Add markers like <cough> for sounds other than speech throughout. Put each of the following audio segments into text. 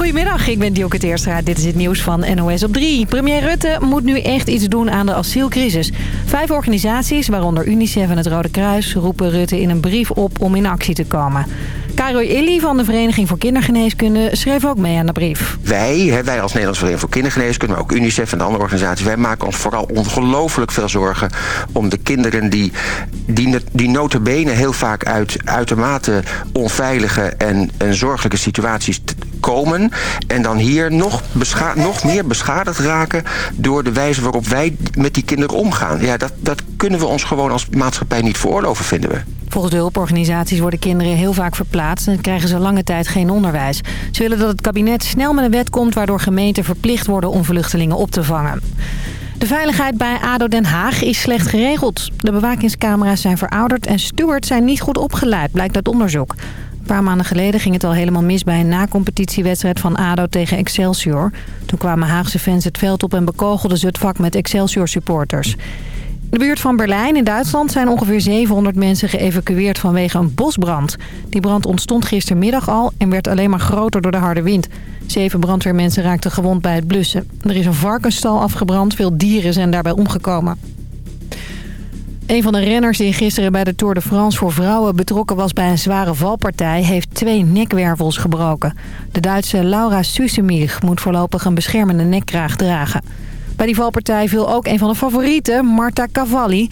Goedemiddag, ik ben Dioke Teerstra. Dit is het nieuws van NOS op 3. Premier Rutte moet nu echt iets doen aan de asielcrisis. Vijf organisaties, waaronder UNICEF en het Rode Kruis... roepen Rutte in een brief op om in actie te komen. Karel Illy van de Vereniging voor Kindergeneeskunde schreef ook mee aan de brief. Wij, wij als Nederlandse Vereniging voor Kindergeneeskunde... maar ook UNICEF en de andere organisaties... wij maken ons vooral ongelooflijk veel zorgen... om de kinderen die, die, die heel vaak uit uitermate onveilige... en, en zorgelijke situaties komen... en dan hier nog, nog meer beschadigd raken... door de wijze waarop wij met die kinderen omgaan. Ja, dat, dat kunnen we ons gewoon als maatschappij niet veroorloven, vinden we. Volgens de hulporganisaties worden kinderen heel vaak verplaatst... en krijgen ze lange tijd geen onderwijs. Ze willen dat het kabinet snel met een wet komt... waardoor gemeenten verplicht worden om vluchtelingen op te vangen. De veiligheid bij ADO Den Haag is slecht geregeld. De bewakingscamera's zijn verouderd en stewards zijn niet goed opgeleid, blijkt uit onderzoek. Een paar maanden geleden ging het al helemaal mis bij een na-competitiewedstrijd van ADO tegen Excelsior. Toen kwamen Haagse fans het veld op en bekogelden ze het vak met Excelsior-supporters. In de buurt van Berlijn in Duitsland zijn ongeveer 700 mensen geëvacueerd vanwege een bosbrand. Die brand ontstond gistermiddag al en werd alleen maar groter door de harde wind. Zeven brandweermensen raakten gewond bij het blussen. Er is een varkensstal afgebrand, veel dieren zijn daarbij omgekomen. Een van de renners die gisteren bij de Tour de France voor vrouwen betrokken was bij een zware valpartij... heeft twee nekwervels gebroken. De Duitse Laura Susemir moet voorlopig een beschermende nekkraag dragen. Bij die valpartij viel ook een van de favorieten, Marta Cavalli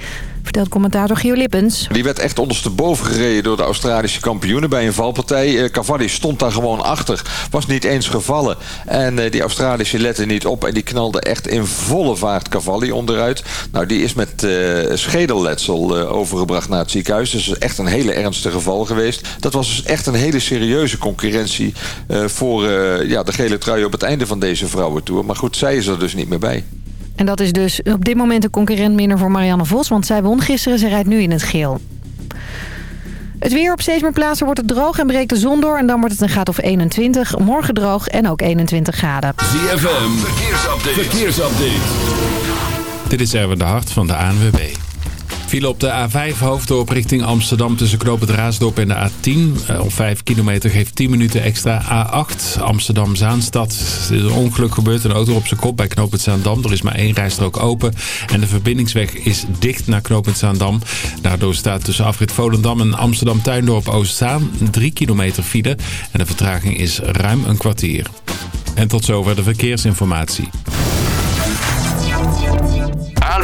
vertelt commentator Gio Lippens. Die werd echt ondersteboven gereden door de Australische kampioenen bij een valpartij. Eh, Cavalli stond daar gewoon achter, was niet eens gevallen. En eh, die Australische lette niet op en die knalde echt in volle vaart Cavalli onderuit. Nou, die is met uh, schedelletsel overgebracht naar het ziekenhuis. Dus echt een hele ernstige geval geweest. Dat was dus echt een hele serieuze concurrentie voor ja, de gele trui op het einde van deze vrouwentour. Maar goed, zij is er dus niet meer bij. En dat is dus op dit moment een concurrent minder voor Marianne Vos... want zij won gisteren, ze rijdt nu in het geel. Het weer op steeds meer plaatsen wordt het droog en breekt de zon door... en dan wordt het een graad of 21. Morgen droog en ook 21 graden. ZFM, verkeersupdate. verkeersupdate. Dit is Erwin de Hart van de ANWB. Viel op de A5 hoofddorp richting Amsterdam tussen Knoop en de A10. Eh, op 5 kilometer geeft 10 minuten extra A8 Amsterdam-Zaanstad. Er is een ongeluk gebeurd, een auto op zijn kop bij Knoop. Er is maar één rijstrook open en de verbindingsweg is dicht naar Knoop Zaandam. Daardoor staat tussen afrit Volendam en Amsterdam-Tuindorp Oostzaan 3 kilometer file. En de vertraging is ruim een kwartier. En tot zover de verkeersinformatie.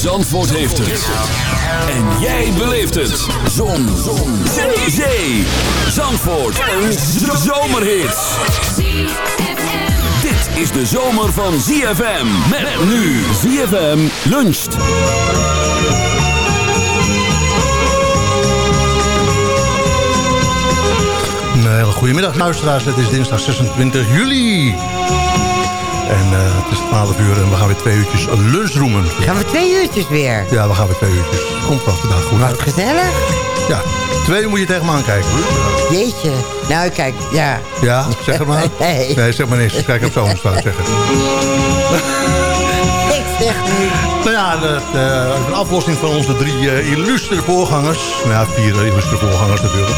Zandvoort heeft het. En jij beleeft het. Zon. Zon. Zee. Zandvoort. Een zomerhit. Dit is de zomer van ZFM. Met nu ZFM luncht. Een hele goedemiddag luisteraars. Het is dinsdag 26 juli. En uh, het is 12 uur en we gaan weer twee uurtjes lunchroemen. Gaan we twee uurtjes weer? Ja, we gaan weer twee uurtjes. Komt wel vandaag goed Wat gezellig. Ja, twee moet je tegen me aankijken. Jeetje. Nou, kijk, ja. Ja, zeg het maar. <laughs> nee. nee, zeg maar niks. Kijk op zo'n zou zeggen. <laughs> niet. Nou ja, de, de, een aflossing van onze drie uh, illustere voorgangers. Nou ja, vier illustere voorgangers natuurlijk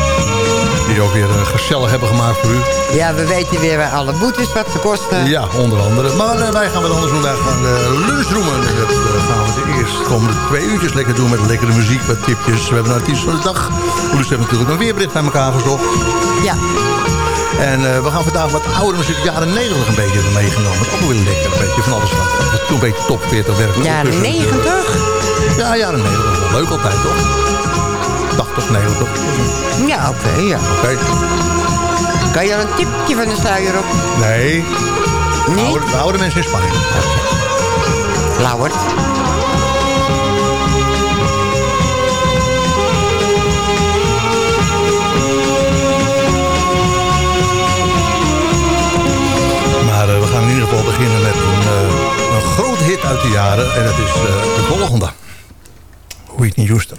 die ook weer uh, gezellig hebben gemaakt voor u. Ja, we weten weer waar alle boetes wat ze kosten. Ja, onder andere. Maar wij gaan wat anders doen. Wij gaan lunchroemen. En dat gaan we de eerst komende twee uurtjes lekker doen met lekkere muziek, wat tipjes. We hebben een artiest van de dag. Dus we hebben natuurlijk een weerbericht bij elkaar gezocht. Ja. En uh, we gaan vandaag wat oude muziek, jaren 90 een beetje meegenomen. Dat is ook wel weer lekker. Een beetje van alles wat. Dat toen een beetje top 40 werk. Jaren 90? Ja, jaren 90. Dat is wel leuk altijd, toch? 80, 90. Ja, oké, okay, ja. Oké. Okay. Kan je al een tipje van de sluier op? Nee. Nee? Oude, de oude mensen in Spanje. Lauwert. We beginnen met een, uh, een grote hit uit de jaren. En dat is uh, de volgende. Whitney Houston.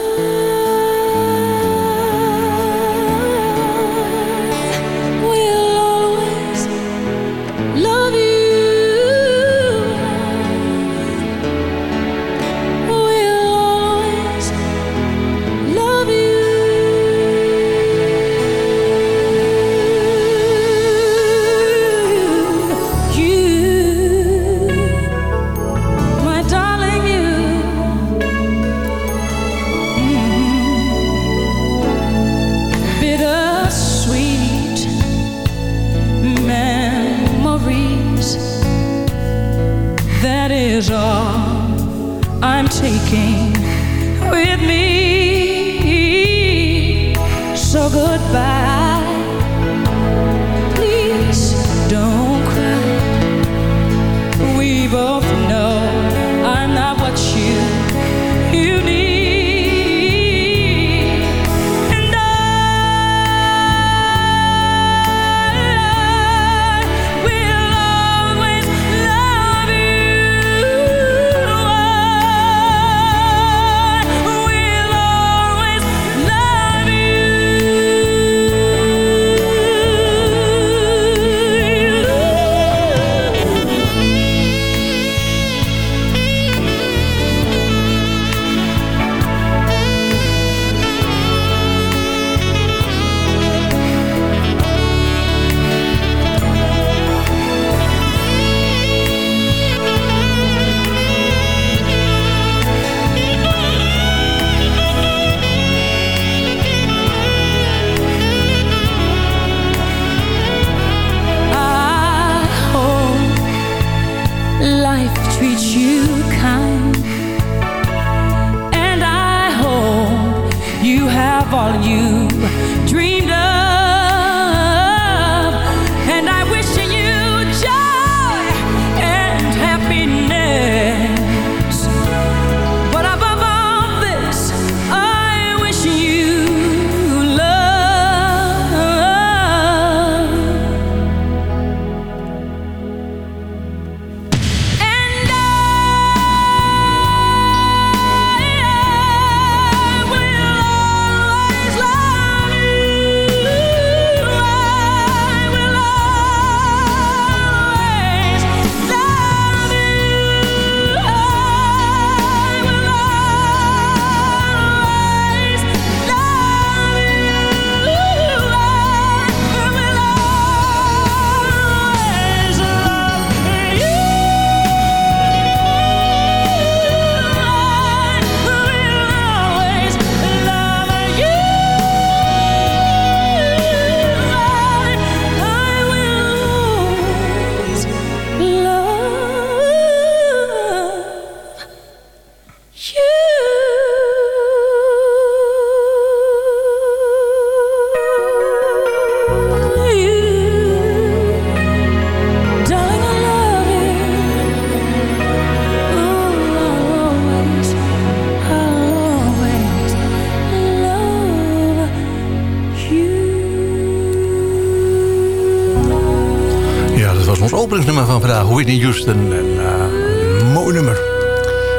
openingsnummer van vandaag. Whitney Houston. En, eh, mooi nummer.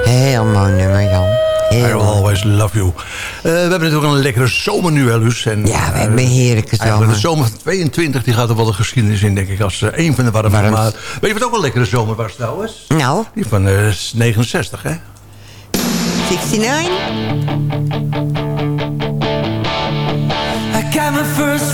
Heel mooi nummer, Jan. I will always love you. Eh, we hebben natuurlijk een lekkere zomer nu, hè, Luus. En, Ja, we eh, hebben een heerlijke Eigenlijk zomer. de zomer van 22 die gaat er wel de geschiedenis in, denk ik. Als een van de warmste. Warmst. Maar weet je wat ook wel een lekkere zomer was trouwens? Nou, Die van eh, 69, hè? 69? I got my first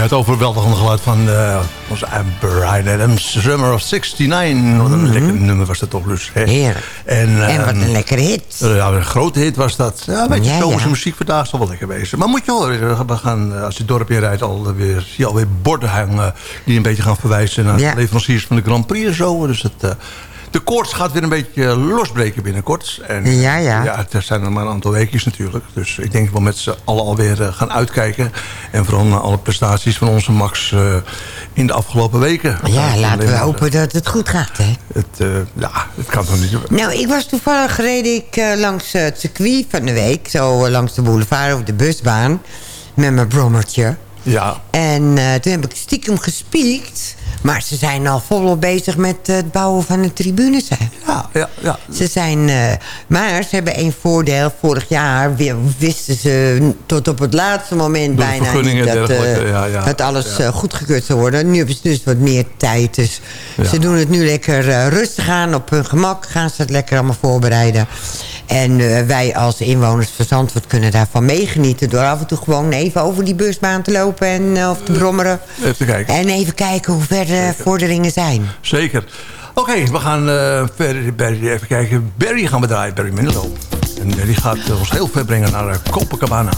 het overweldigende geluid van uh, onze Brian Adams, Summer of 69. Wat een lekker nummer was dat toch, dus. Hè? Heerlijk. En, En wat ehm, een lekkere hit. eh, ja, een grote hit was dat. Ja, een beetje Ja, zomerse ja. muziek vandaag zal wel lekker wezen. Maar moet je horen, we gaan, eh, als je het dorpje rijdt, alweer, zie je alweer borden hangen... die een beetje gaan verwijzen naar Ja. de leveranciers van de Grand Prix en zo. Dus het, eh, de koorts gaat weer een beetje losbreken binnenkort. En, eh, Ja, ja. ja, het zijn nog maar een aantal weekjes natuurlijk. Dus ik denk dat we met z'n allen alweer eh, gaan uitkijken. En vooral naar alle prestaties van onze Max eh, in de afgelopen weken. Ja, laten we maar, eh, hopen dat het goed gaat, hè? Het, eh, ja, het kan toch niet... Nou, ik was toevallig gereden ik, eh, langs eh, het circuit van de week. Zo eh, langs de boulevard of de busbaan. Met mijn brommertje. Ja, En eh, toen heb ik stiekem gespiekt. Maar ze zijn al volop bezig met het bouwen van de tribunes. Hè. ja, ja. ja. Ze zijn, eh, maar ze hebben één voordeel. Vorig jaar wi- wisten ze tot op het laatste moment Door bijna niet dat, eh, ja, ja. dat alles Ja. eh, goedgekeurd zou worden. Nu hebben ze dus wat meer tijd. Dus ze doen het nu lekker eh, rustig aan. Op hun gemak gaan ze het lekker allemaal voorbereiden. En eh, wij als inwoners van Zandvoort kunnen daarvan meegenieten... door af en toe gewoon even over die busbaan te lopen en eh, of te brommeren. Even kijken. En even kijken hoe ver de vorderingen zijn. Zeker. Oké, we gaan eh, verder Barry, even kijken. Barry gaan we draaien, Barry Manilow. En die gaat ons heel ver brengen naar Copacabana.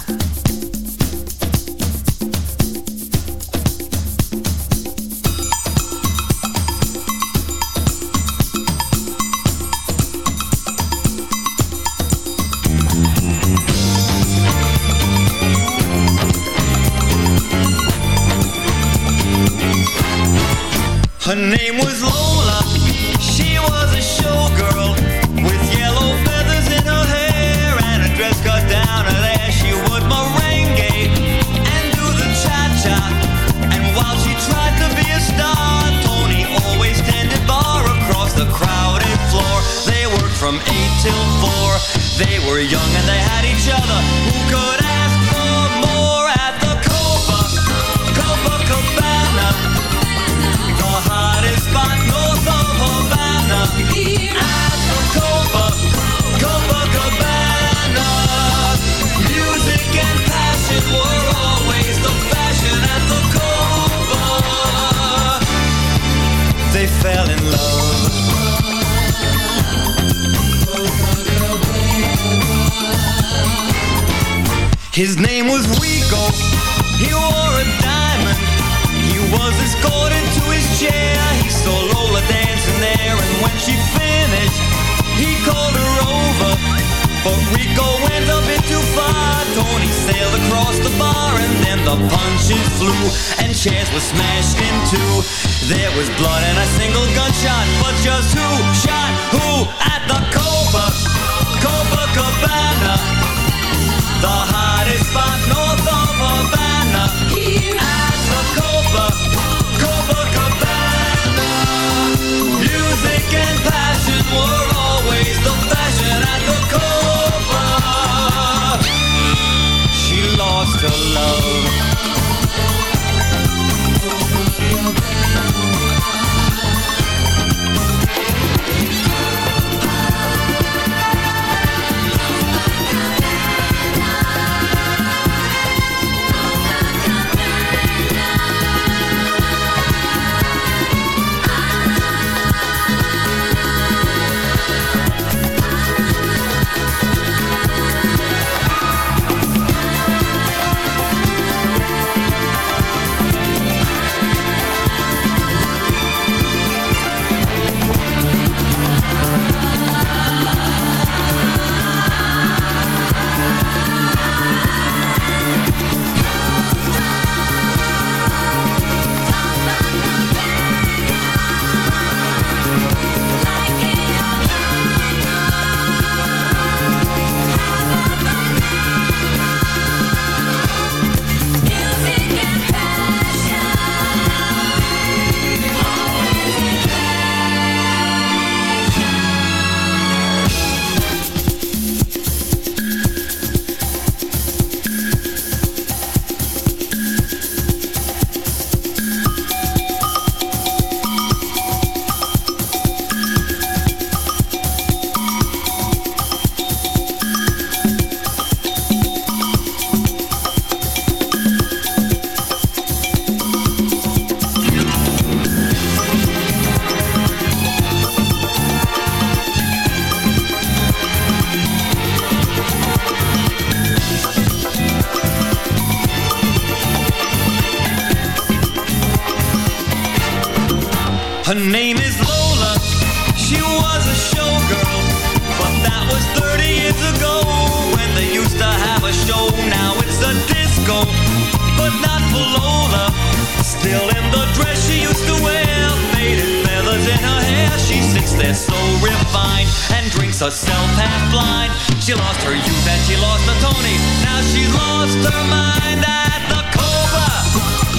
Drinks herself half blind. She lost her youth and she lost her Tony. Now she lost her mind at the Cobra,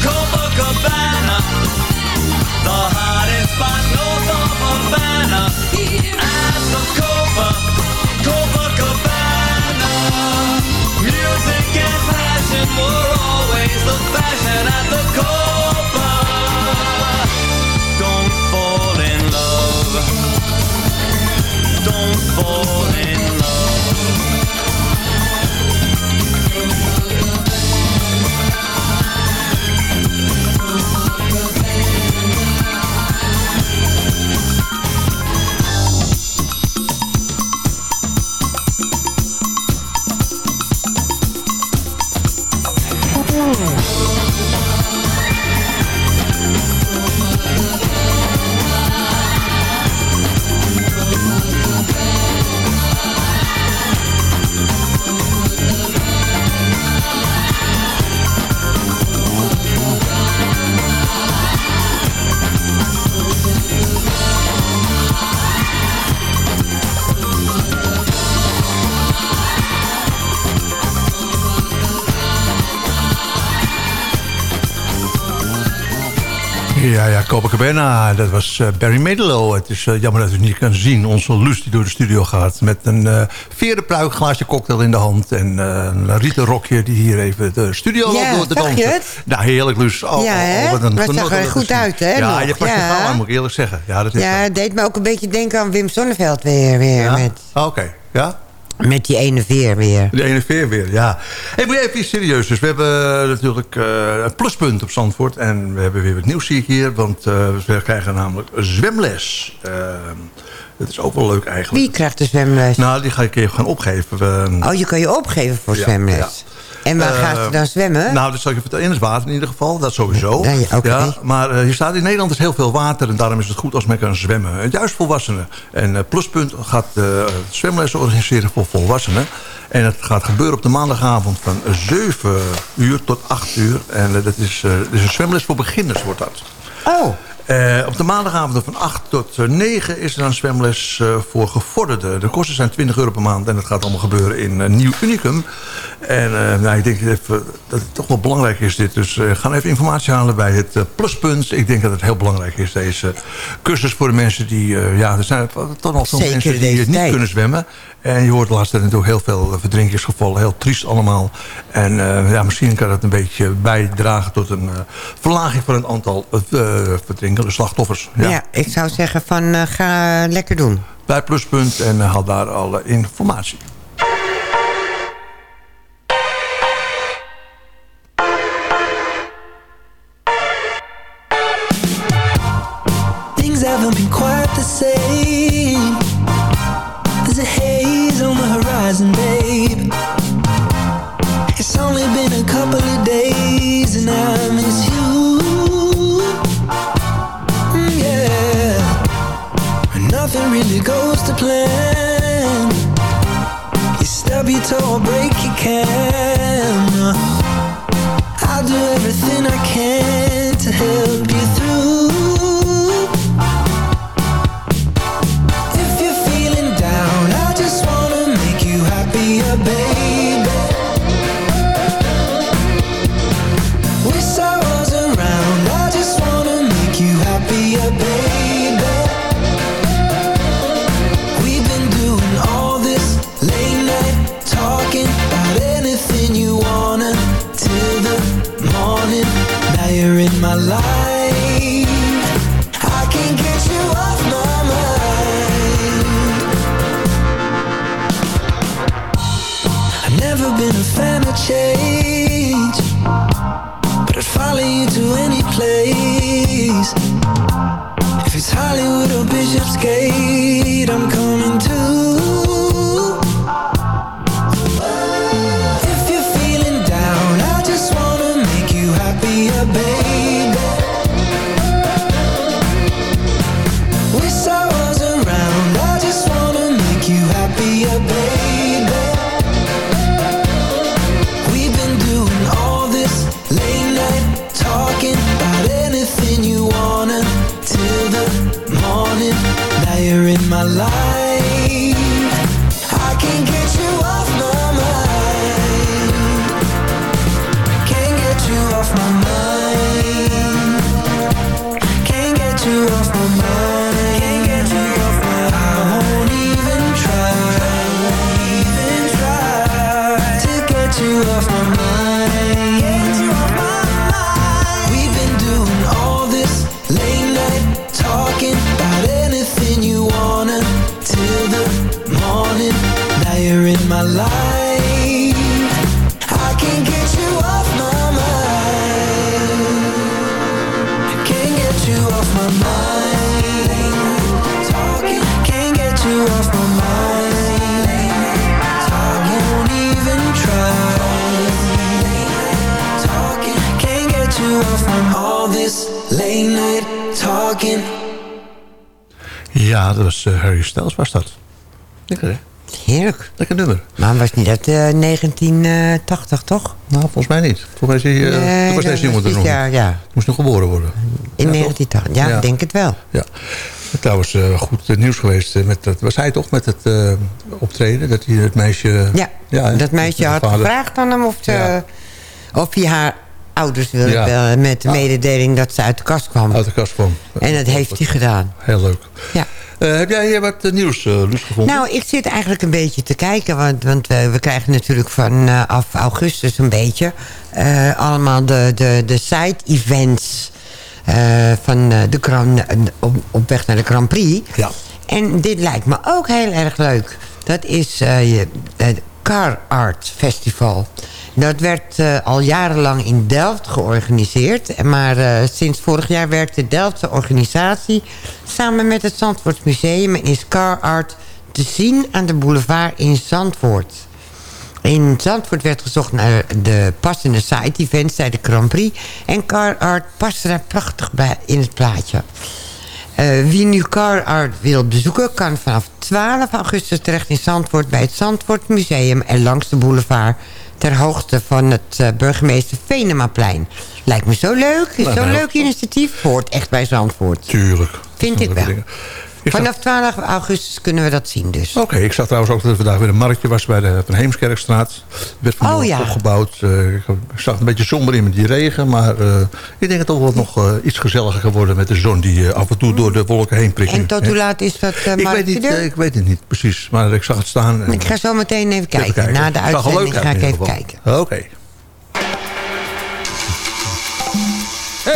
Copacabana. The hottest spot north of Havana. At the Copa, Copacabana. Music and passion were always the fashion at the Copa. for Copacabana, dat was eh, Barry Manilow. Het is eh, jammer dat u het niet kan zien. Onze Luus die door de studio gaat met een uh, verenpruik, glaasje cocktail in de hand... en eh, een rieten rokje die hier even de studio Ja, loopt door te zag je dansen. het? Nou, heerlijk, Luus. Oh, Ja, oh, hè? oh, wat een Maar het genot zag er goed zien. uit, hè, Ja, nog. je past Ja. je gauw aan, moet ik eerlijk zeggen. Ja, dat is Ja, het deed me ook een beetje denken aan Wim Sonneveld weer. weer Ja? met, Oké, ja? Met die ene veer weer. De ene veer weer, ja. Hey, maar even iets serieus. Dus we hebben eh, natuurlijk eh, een pluspunt op Zandvoort. En we hebben weer wat nieuws zie ik hier. Want eh, we krijgen namelijk zwemles. Uh, dat is ook wel leuk eigenlijk. Wie krijgt de zwemles? Nou, die ga ik even gaan opgeven. Oh, je kan je opgeven voor Ja, zwemles. ja. En waar Eh, gaat ze dan zwemmen? Nou, dat zal ik je vertellen. In het water in ieder geval. Dat sowieso. Ja, ja, oké. maar eh, hier staat in Nederland is heel veel water. En daarom is het goed als men kan zwemmen. En juist volwassenen. En eh, Pluspunt gaat eh, zwemles organiseren voor volwassenen. En het gaat gebeuren op de maandagavond van 7 uur tot 8 uur. En eh, dat is, eh, dat is een zwemles voor beginners wordt dat. Oh, Eh, op de maandagavond van 8 tot eh, 9 is er een zwemles eh, voor gevorderden. De kosten zijn 20 euro per maand en dat gaat allemaal gebeuren in eh, Nieuw Unicum. En eh, nou, ik denk even, dat het toch wel belangrijk is dit. Dus eh ga even informatie halen bij het eh, pluspunt. Ik denk dat het heel belangrijk is, deze cursus voor de mensen die... eh, ja, er zijn toch nog veel Zeker mensen die eh, niet tijd. kunnen zwemmen. En je hoort de laatste tijd natuurlijk heel veel eh, verdrinkingsgevallen. Heel triest allemaal. En eh, ja, misschien kan dat een beetje bijdragen tot een eh, verlaging van het aantal uh, verdrinkende slachtoffers. ja. Ja. ik zou zeggen van ga lekker doen. Bij Pluspunt en haal daar alle informatie. Ja, dat was eh, Harry Styles, was dat. Lekker, hè? Heerlijk. Lekker nummer. Maar was niet uit eh, 1980, toch? Nou, volgens mij niet. Volgens mij is hij, eh, Nee, toen was deze jongen er nog niet. ja. Moest nog geboren worden. In Ja, 1980, ja, Ja. ik denk het wel. Ja. Trouwens, eh, goed eh, nieuws geweest. eh, Met dat, was hij toch met het optreden? Dat hij het meisje... Ja, hè, dat meisje had vader. gevraagd aan hem of, ze, Ja. of hij haar ouders wilde Ja. bellen... met de Ah. mededeling dat ze uit de kast kwam. Uit de kast kwam. En dat heeft hij gedaan. Heel leuk. Ja. Heb jij hier wat nieuws, Luus, gevonden? Nou, ik zit eigenlijk een beetje te kijken. Want, want we, we krijgen natuurlijk vanaf augustus een beetje... allemaal de, de, de side-events van eh, de Grand, eh, op, op weg naar de Grand Prix. Ja. En dit lijkt me ook heel erg leuk. Dat is eh, je- het Car Art Festival. Dat werd eh, al jarenlang in Delft georganiseerd. Maar eh, sinds vorig jaar werkt de Delftse organisatie... samen met het Zandvoort Museum... en is Car Art te zien aan de boulevard in Zandvoort. In Zandvoort werd gezocht naar de passende side-events... bij de Grand Prix. En Car Art paste daar prachtig bij in het plaatje. Eh, wie nu Car Art wil bezoeken... kan vanaf 12 augustus terecht in Zandvoort... bij het Zandvoort Museum en langs de boulevard... ter hoogte van het eh, burgemeester Venemaplein. Lijkt me zo leuk. Zo'n leuk initiatief. Hoort echt bij Zandvoort. Tuurlijk. Vind ik wel. Vanaf 12 augustus kunnen we dat zien dus. Oké, ik zag trouwens ook dat er vandaag weer een marktje was bij de Van Heemskerkstraat. werd vanmorgen Oh, ja. opgebouwd. Eh, ik zag het een beetje somber in met die regen. Maar eh, ik denk dat het toch wel nog eh, iets gezelliger kan worden met de zon die af en toe door de wolken heen prikt. En nu, tot hoe laat is dat uh, ik weet, niet, ik weet het niet precies, maar ik zag het staan. en- Ik ga zo meteen even kijken. Even kijken. Na de Het uitzending uit ga ik even kijken. Oké. Si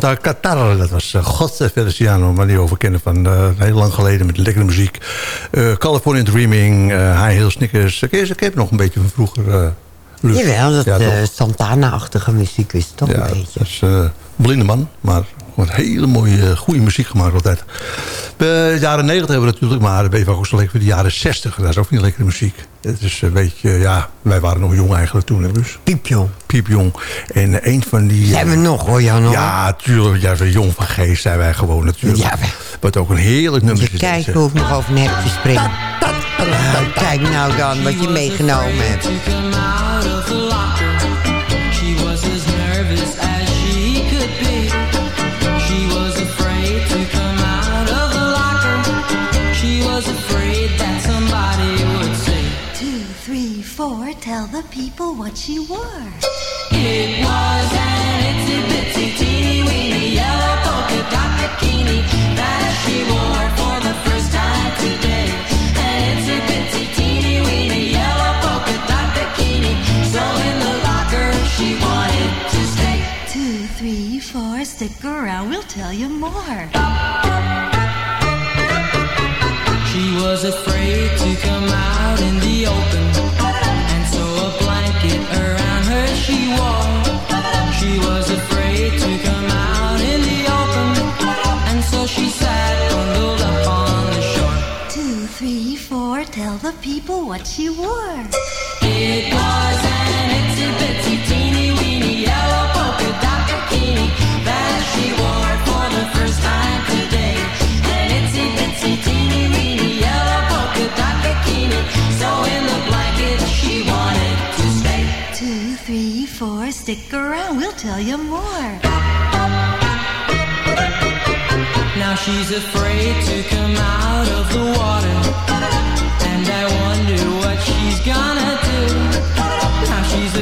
Dat was uh, José Feliciano... maar die over kennen van uh, heel lang geleden met lekkere muziek. Uh, California Dreaming, High Heel Snickers. Ik, ik heb nog een beetje van vroeger... Jawel, dat Ja, eh, Santana-achtige muziek is toch Ja, een beetje. dat is eh, blinde man, maar wordt hele mooie, goede muziek gemaakt altijd. De jaren 90 hebben we natuurlijk, maar de BVA ook zo lekker voor de jaren 60. Dat is ook niet lekkere muziek. Het is een beetje, ja, wij waren nog jong eigenlijk toen. hè, Dus. Piepjong. Piepjong. En een van die... Zijn we nog hoor, Jan? Ja, tuurlijk. Ja, zo jong van geest zijn wij gewoon natuurlijk. Ja, Wat ook een heerlijk nummer Je is. deze. hoe ik nog over een hekje spring. Nou, kijk nou dan wat je meegenomen hebt. Tell the people what she wore. It was an itsy bitsy teeny weeny yellow polka dot bikini that she wore for the first time today. An itsy bitsy teeny weeny yellow polka dot bikini. So in the locker she wanted to stay. Two, three, four, stick around, we'll tell you more. She was afraid to come out in the open, what she wore. It was an itsy bitsy teeny weeny yellow polka dot bikini that she wore for the first time today. An itsy bitsy teeny weeny yellow polka dot bikini. So in the blanket she wanted to stay. Two, three, four, stick around, we'll tell you more. Now she's afraid to come out of the water.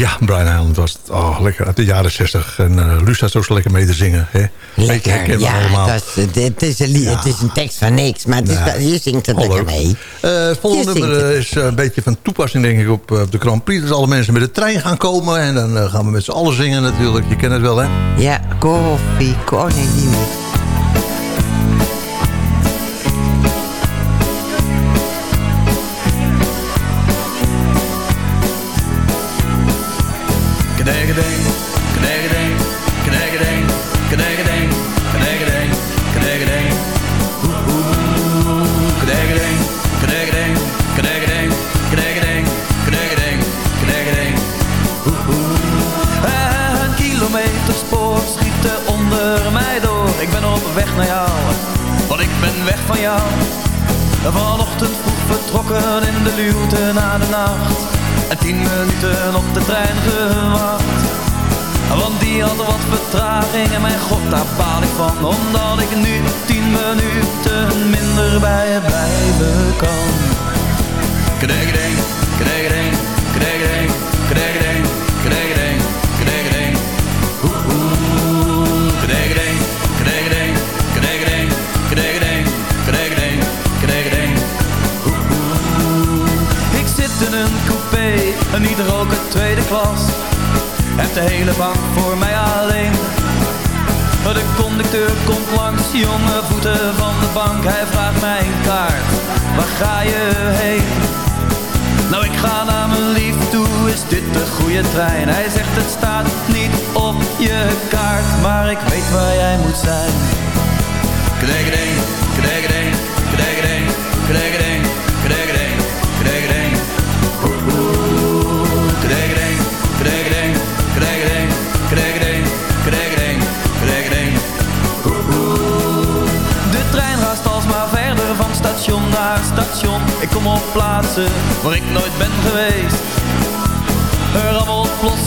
Ja, Brian Island was het. Oh, lekker. Uit de jaren 60. En uh, Luus staat zo zo lekker mee te zingen. Hè? Lekker, ja, allemaal. dat is, het, is een, het is een tekst van niks, maar het is, je zingt het Oh, lekker mee. Eh, het volgende nummer het. eh, is eh, een beetje van toepassing denk ik op eh, de Grand Prix. Dus alle mensen met de trein gaan komen. En dan eh, gaan we met z'n allen zingen natuurlijk. Je kent het wel hè? Ja, koffie, ko-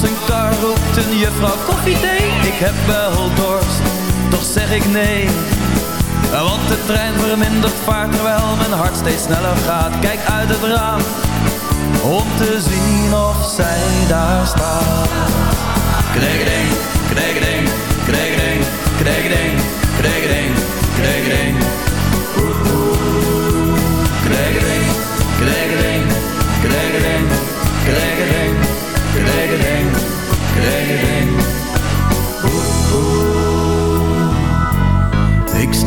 een kar, roept een juffrouw koffie thee. Ik heb wel dorst, toch zeg ik nee. Want de trein vermindert vaart terwijl mijn hart steeds sneller gaat. Kijk uit het raam, om te zien of zij daar staat. Kregeding, kregeding, kregeding, kregeding, kregeding, kregeding.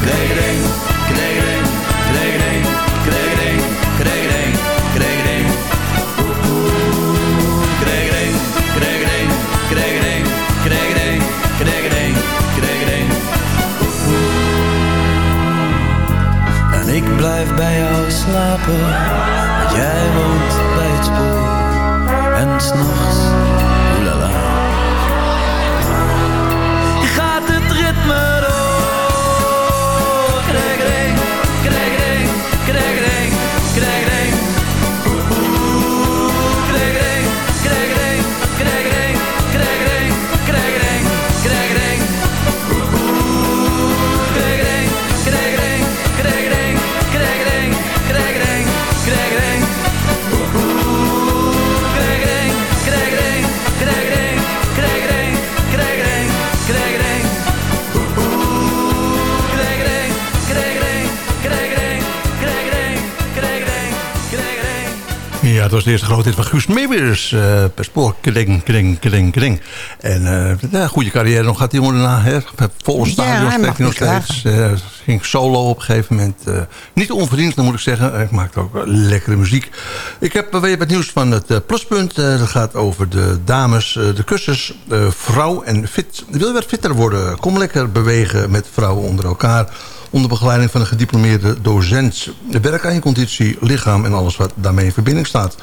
Kregeding, kregeding. Oeh, oeh. Kregeding, kregeding, kregeding, kregeding, kregeding, kregeding. Oeh, oeh. En ik blijf bij jou slapen, jij woont bij het spoor. En s'nachts, Ja, het was de eerste grote hit van Guus Meeuwis. eh per spoor, kring, kring, kring, kring. En ja, goede carrière nog had die jongen daarna. Hè. Volle mag hij nog steeds. Eh, ging solo op een gegeven moment. niet onverdiend, dan moet ik zeggen. Hij maakt ook lekkere muziek. Ik heb weer wat nieuws van het pluspunt. Dat gaat over de dames, de kussens, vrouw en fit. Wil je wat fitter worden? Kom lekker bewegen met vrouwen onder elkaar onder begeleiding van een gediplomeerde docent. Werk aan je conditie, lichaam en alles wat daarmee in verbinding staat.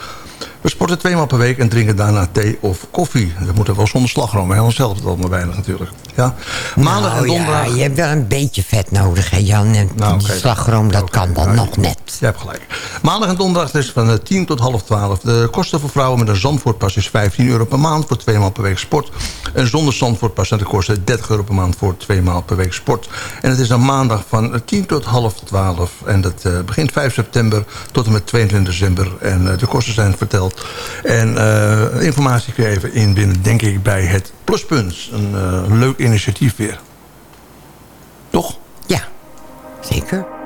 We sporten twee maal per week en drinken daarna thee of koffie. Dat moet er wel zonder slagroom, hè? zelf het allemaal weinig natuurlijk. Ja. Maandag en Nou donderdag... Ja, je hebt wel een beetje vet nodig, hè Jan. En Nou, slagroom, dat kan dan nog net. Je hebt gelijk. Maandag en donderdag is van eh, 10 tot half 12. De kosten voor vrouwen met een Zandvoortpas is 15 euro per maand voor twee maal per week sport. En zonder Zandvoortpas zijn de kosten 30 euro per maand voor twee maal per week sport. En het is dan maandag van eh, 10 tot half 12. En dat eh, begint 5 september tot en met 22 december. En eh, de kosten zijn verteld. En eh, informatie kun je even inbinnen, denk ik, bij het Pluspunt. Een eh, leuk initiatief weer. Toch? Ja, zeker.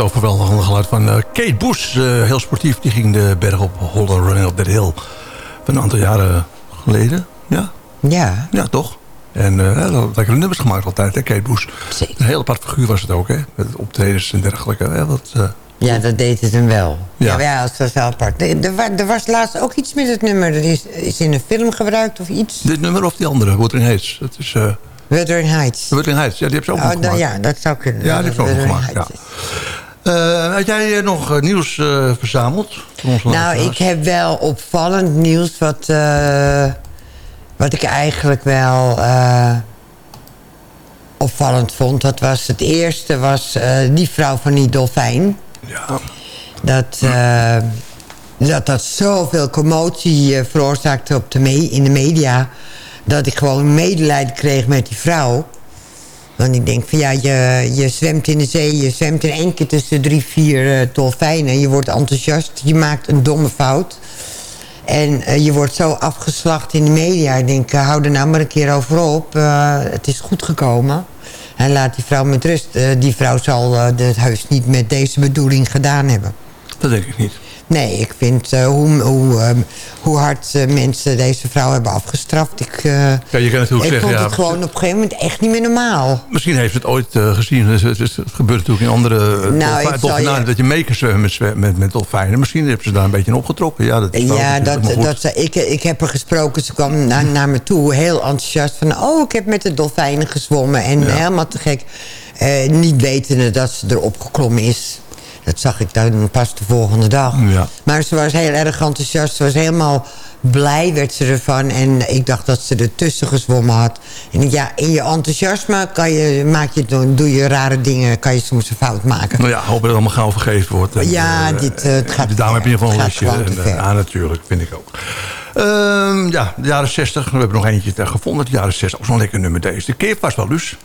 Het overweldigende geluid van eh, Kate Bush. eh, heel sportief, die ging de berg op Hollow Running op that Hill. Van een aantal jaren geleden. Ja, Ja. ja toch? En heel lekkere nummers gemaakt altijd, hè, Kate Bush. Een heel apart figuur was het ook, hè? Met optredens en dergelijke. Hè? Wat, Ja, dat deed het hem wel. Ja. Ja, ja dat was wel apart. Er, wa- was laatst ook iets met het nummer. Er is, is in een film gebruikt of iets. dit nummer of die andere, Wuthering Heights. Dat is... eh Wuthering Heights. Wuthering Heights, ja, die hebben ze ook Oh, dan- gemaakt. ja, dat zou kunnen. Ja, die hebben ze ook gemaakt, ja. Eh, had jij eh, nog eh, nieuws eh, verzameld? Nou, ik heb wel opvallend nieuws wat, eh, wat ik eigenlijk wel eh, opvallend vond. Dat was het eerste was eh, die vrouw van die dolfijn. Ja. Dat, eh, dat dat zoveel commotie veroorzaakte op de me in de media... dat ik gewoon medelijden kreeg met die vrouw. Want ik denk van ja, je, je zwemt in de zee... je zwemt in één keer tussen drie, vier eh, dolfijnen... je wordt enthousiast, je maakt een domme fout... En eh, je wordt zo afgeslacht in de media. Ik denk, eh, hou er nou maar een keer over op. Het is goed gekomen. En laat die vrouw met rust. Die vrouw zal het heus niet met deze bedoeling gedaan hebben. Dat denk ik niet. Nee, ik vind eh, hoe, hoe, ehm, hoe hard eh, mensen deze vrouw hebben afgestraft. Ik, eh, Ja, je kan ik zeggen... vond ja, het gewoon op een gegeven moment echt niet meer normaal. Misschien heeft het ooit gezien. Het, het- het gebeurt natuurlijk in andere Nou, dolfijnen... je- dat je mee kan zwemmen met, met, met dolfijnen. Misschien hebben ze daar een beetje in opgetrokken. Ja, dat Ja, dat, dat, ik, ik heb er gesproken. Ze kwam naar, naar me toe heel enthousiast. Van, oh, ik heb met de dolfijnen gezwommen. En helemaal te gek. Niet wetende dat ze erop geklommen is. Dat zag ik dan pas de volgende dag. Ja. Maar ze was heel erg enthousiast. Ze was helemaal blij werd ze ervan. En ik dacht dat ze ertussen gezwommen had. En ja, in je enthousiasme kan je, maak je, doe je rare dingen. Kan je soms een fout maken. Nou ja, hoop dat het allemaal gauw vergeven wordt. En, Ja, eh, dit, eh, het gaat de dame heb je in ieder geval een lesje. gewoon En, eh, natuurlijk, vind ik ook. Ehm, ja, de jaren 60. We hebben nog eentje gevonden. De jaren 60. Ook zo'n lekker nummer deze. De keer vast wel, dus.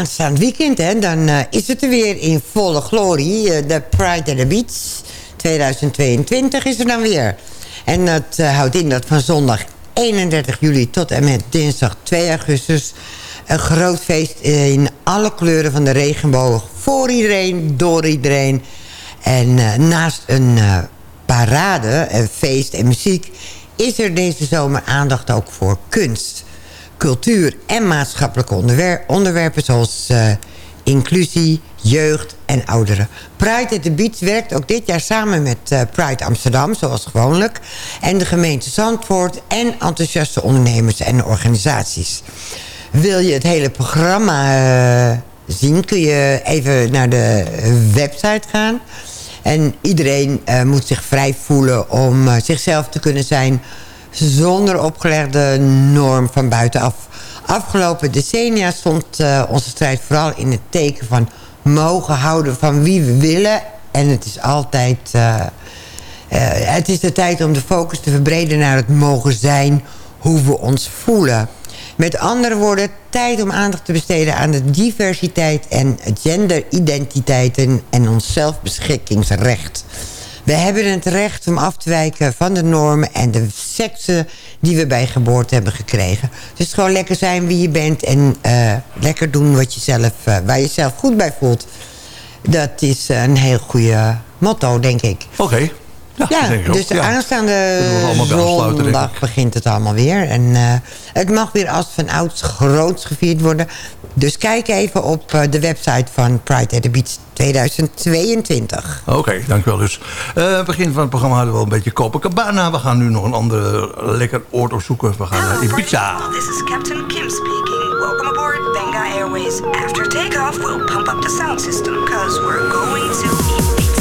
Aanstaand weekend, hè, dan eh, is het er weer in volle glorie. eh, de Pride at the Beach. 2022 is er dan weer. En dat eh, houdt in dat van zondag 31 juli tot en met dinsdag 2 augustus... een groot feest in alle kleuren van de regenboog. Voor iedereen, door iedereen. En naast een parade, een feest en muziek... is er deze zomer aandacht ook voor kunst, cultuur en maatschappelijke onderwer- onderwerpen... zoals eh, inclusie, jeugd en ouderen. Pride at the Beach werkt ook dit jaar samen met eh, Pride Amsterdam, zoals gewoonlijk... en de gemeente Zandvoort en enthousiaste ondernemers en organisaties. Wil je het hele programma eh, zien, kun je even naar de website gaan... En iedereen moet zich vrij voelen om zichzelf te kunnen zijn... zonder opgelegde norm van buitenaf. Afgelopen decennia stond eh, onze strijd vooral in het teken van... mogen houden van wie we willen. En het is altijd... eh, eh, het is de tijd om de focus te verbreden naar het mogen zijn... hoe we ons voelen. Met andere woorden, tijd om aandacht te besteden aan de diversiteit en genderidentiteiten en ons zelfbeschikkingsrecht. We hebben het recht om af te wijken van de normen en de seksen die we bij geboorte hebben gekregen. Dus gewoon lekker zijn wie je bent en eh, lekker doen wat je zelf, eh, waar je zelf goed bij voelt. Dat is een heel goede motto, denk ik. Oké. Ja, Ja, dat denk ik ook. dus de Ja. aanstaande zondag begint het allemaal weer. En eh, het mag weer als van ouds groots gevierd worden. Dus kijk even op eh, de website van Pride at the Beach 2022. Oké, dankjewel dus. Eh, begin van het programma hadden we wel een beetje Copacabana. We gaan nu nog een ander lekker oord opzoeken. We gaan naar Ibiza. This is Captain Kim speaking. Welcome aboard Benga Airways. After takeoff, we'll pump up the sound system because we're going to Ibiza.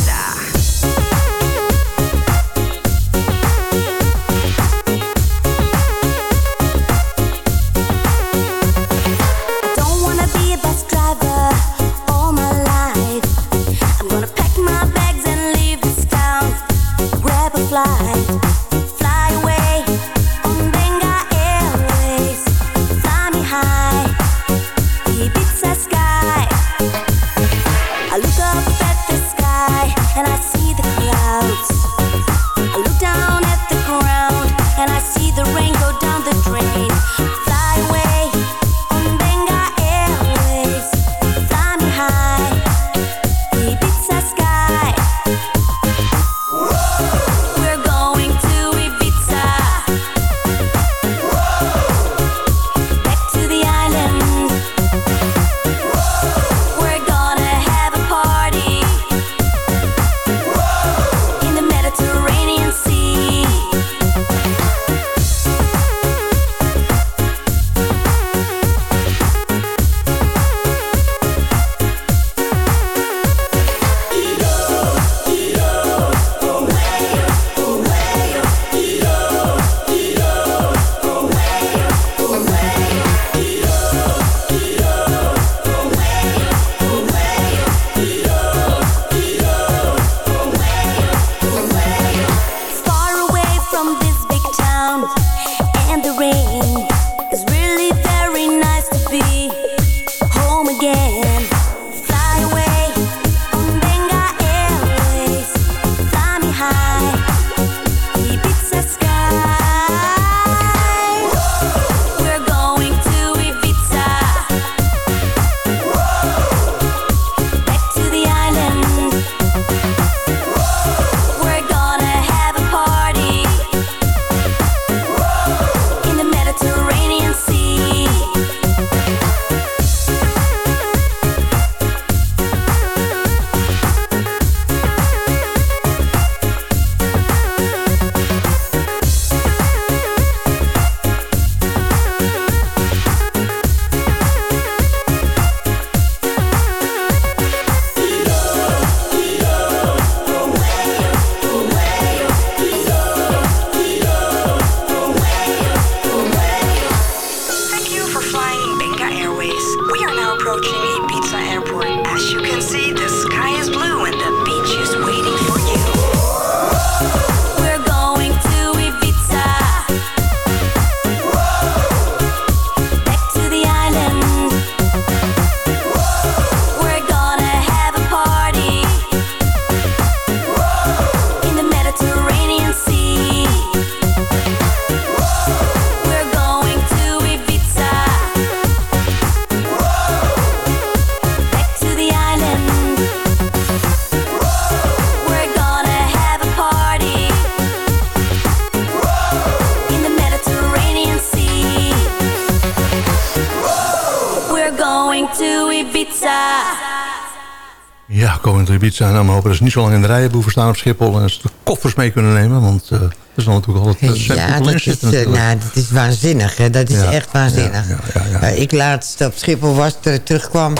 Naar Ibiza. Nou, maar hopen dat ze niet zo lang in de rijen hoeven staan op Schiphol... en ze de koffers mee kunnen nemen, want eh er zal natuurlijk altijd uh, Ja, dat is, eh, nou, dat is waanzinnig. Hè? Dat is Ja, echt waanzinnig. ja, ja, ja. Eh, ik laatst op Schiphol was, ter- terugkwam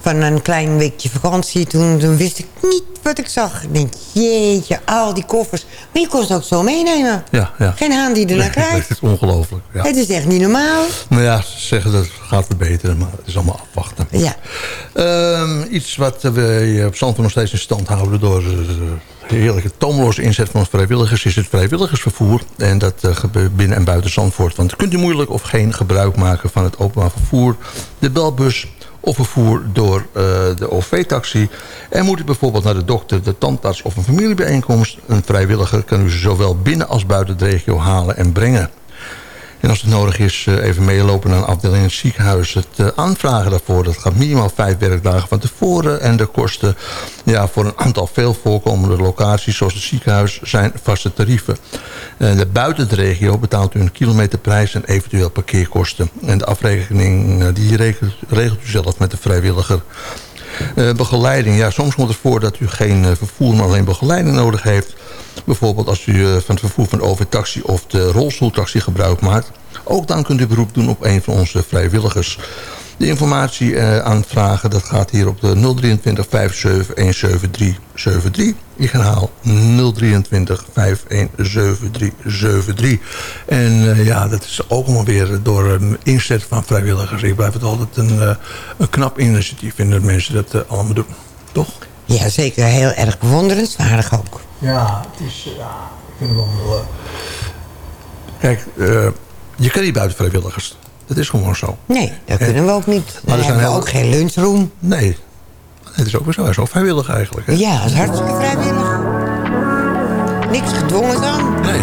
van een klein weekje vakantie. Toen, toen wist ik niet wat ik zag. Ik denk, jeetje, al die koffers. Maar je kon ze ook zo meenemen. Ja, ja. Geen haan die er naar Nee, kijkt. Het is ongelooflijk. Ja. Het is echt niet normaal. Nou ja, ze zeggen dat het gaat verbeteren, maar het is allemaal afwachten. Ja. Ehm, iets wat we op Zandvoort nog steeds in stand houden... door de heerlijke toomloze inzet van vrijwilligers... is het vrijwilligersvervoer. En dat eh, gebeurt binnen en buiten Zandvoort. Want kunt u moeilijk of geen gebruik maken van het openbaar vervoer... de belbus of vervoer door eh, de OV-taxi... en moet u bijvoorbeeld naar de dokter, de tandarts of een familiebijeenkomst... een vrijwilliger kan u ze zowel binnen als buiten de regio halen en brengen. En als het nodig is, eh, even meelopen naar een afdeling in het ziekenhuis. Het eh, aanvragen daarvoor, dat gaat minimaal vijf werkdagen van tevoren. En de kosten ja, voor een aantal veel voorkomende locaties, zoals het ziekenhuis, zijn vaste tarieven. En de buiten de regio betaalt u een kilometerprijs en eventueel parkeerkosten. En de afrekening, eh, die regelt, u zelf met de vrijwilliger. Eh, begeleiding, ja, soms komt het voor dat u geen vervoer, maar alleen begeleiding nodig heeft. Bijvoorbeeld als u eh, van het vervoer van OV-taxi of de rolstoeltaxi gebruik maakt. Ook dan kunt u beroep doen op een van onze vrijwilligers. De informatie eh, aanvragen, dat gaat hier op de 023 57 17373. Ik herhaal 023 517373. En eh, ja, dat is ook allemaal weer door eh, inzet van vrijwilligers. Ik blijf het altijd een, eh, een knap initiatief vinden dat mensen dat allemaal doen. Toch? Ja, zeker. Heel erg bewonderenswaardig ook. Ja, het is... Ja, ik vind het wel... eh, Kijk, eh, je kan niet buiten vrijwilligers. Dat is gewoon zo. Nee, dat kunnen we ook niet. Maar er zijn hebben heel- ook geen lunchroom. Nee. Het is ook weer zo. Hij is ook vrijwillig eigenlijk. Hè? Ja, dat is hartstikke vrijwillig. Niks gedwongen dan. Nee.